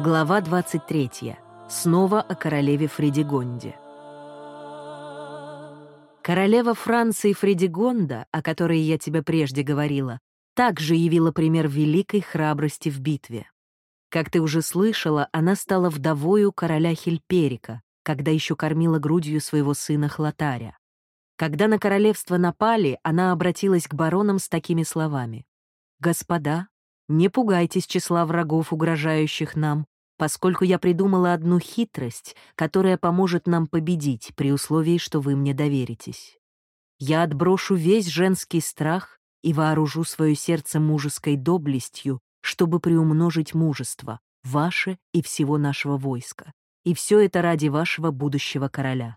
Глава 23. Снова о королеве Фредигонде. Королева Франции Фредигонда, о которой я тебе прежде говорила, также явила пример великой храбрости в битве. Как ты уже слышала, она стала вдовою короля Хильперика, когда еще кормила грудью своего сына Хлотаря. Когда на королевство напали, она обратилась к баронам с такими словами. «Господа, не пугайтесь числа врагов, угрожающих нам, поскольку я придумала одну хитрость, которая поможет нам победить при условии, что вы мне доверитесь. Я отброшу весь женский страх и вооружу свое сердце мужеской доблестью, чтобы приумножить мужество, ваше и всего нашего войска. И все это ради вашего будущего короля.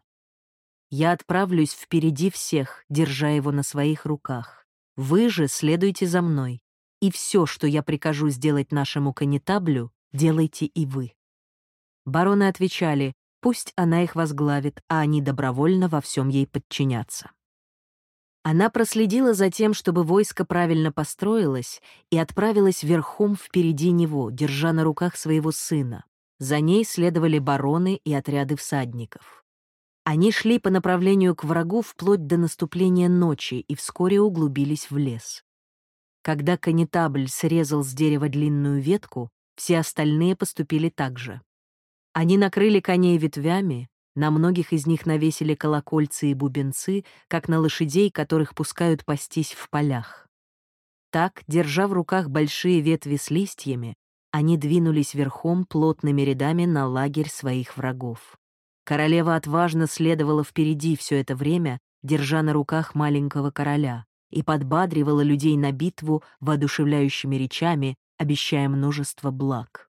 Я отправлюсь впереди всех, держа его на своих руках. Вы же следуйте за мной, и все, что я прикажу сделать нашему канитаблю, делайте и вы». Бароны отвечали, пусть она их возглавит, а они добровольно во всем ей подчинятся. Она проследила за тем, чтобы войско правильно построилось, и отправилась верхом впереди него, держа на руках своего сына. За ней следовали бароны и отряды всадников. Они шли по направлению к врагу вплоть до наступления ночи и вскоре углубились в лес. Когда канитабль срезал с дерева длинную ветку, все остальные поступили так же. Они накрыли коней ветвями, на многих из них навесили колокольцы и бубенцы, как на лошадей, которых пускают пастись в полях. Так, держа в руках большие ветви с листьями, они двинулись верхом плотными рядами на лагерь своих врагов. Королева отважно следовала впереди все это время, держа на руках маленького короля, и подбадривала людей на битву воодушевляющими речами, обещая множество благ.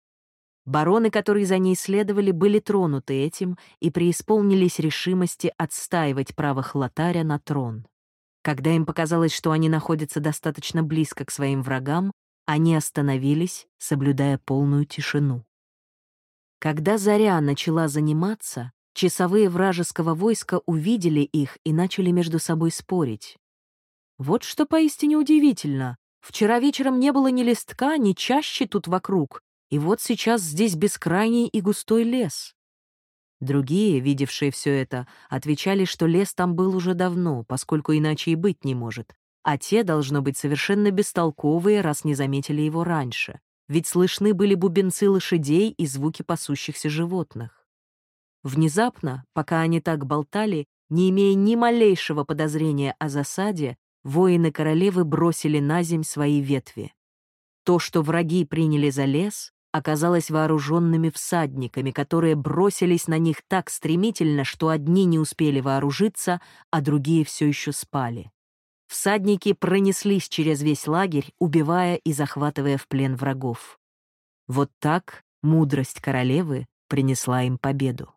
Бароны, которые за ней следовали, были тронуты этим и преисполнились решимости отстаивать право Хлотаря на трон. Когда им показалось, что они находятся достаточно близко к своим врагам, они остановились, соблюдая полную тишину. Когда заря начала заниматься, часовые вражеского войска увидели их и начали между собой спорить. Вот что поистине удивительно. Вчера вечером не было ни листка, ни чаще тут вокруг, и вот сейчас здесь бескрайний и густой лес. Другие, видевшие все это, отвечали, что лес там был уже давно, поскольку иначе и быть не может, а те, должно быть, совершенно бестолковые, раз не заметили его раньше, ведь слышны были бубенцы лошадей и звуки пасущихся животных. Внезапно, пока они так болтали, не имея ни малейшего подозрения о засаде, воины королевы бросили на земь свои ветви. То, что враги приняли за лес, оказалось вооруженными всадниками, которые бросились на них так стремительно, что одни не успели вооружиться, а другие все еще спали. Всадники пронеслись через весь лагерь, убивая и захватывая в плен врагов. Вот так мудрость королевы принесла им победу.